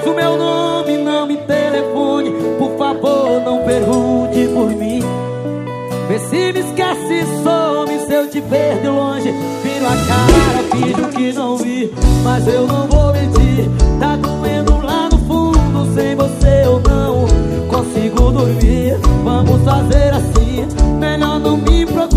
Mas o meu nome não me telefone Por favor, não pergunte por mim. Vê se me esquece, some Se eu te perdo longe. Viro a cara, finjo que não vi Mas eu não vou mentir. Tá doendo lá no fundo Sem você eu não consigo dormir. Vamos fazer assim Melhor não me procurar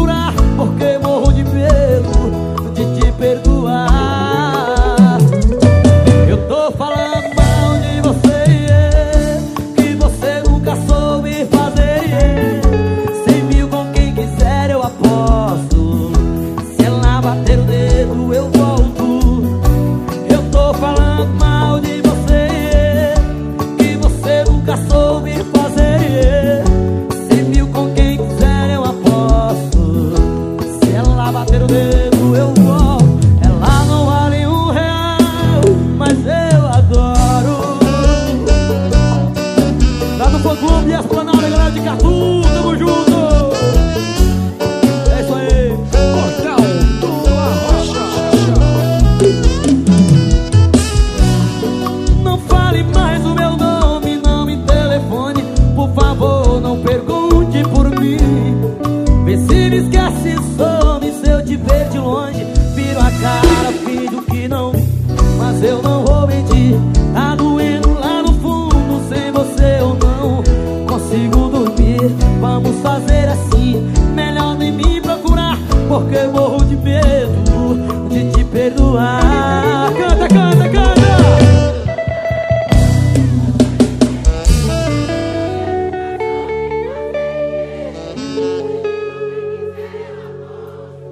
Vamos fazer assim Melhor nem me procurar Porque morro de medo de te perdoar Canta, canta, canta!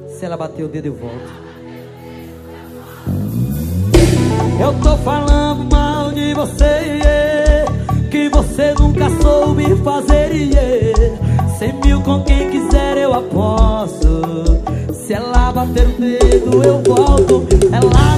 Se ela bater o dedo eu volto Eu tô falando mal de você Que você nunca soube fazer yeah. Com quem quiser eu aposto. Se ela bater o dedo eu volto. Ela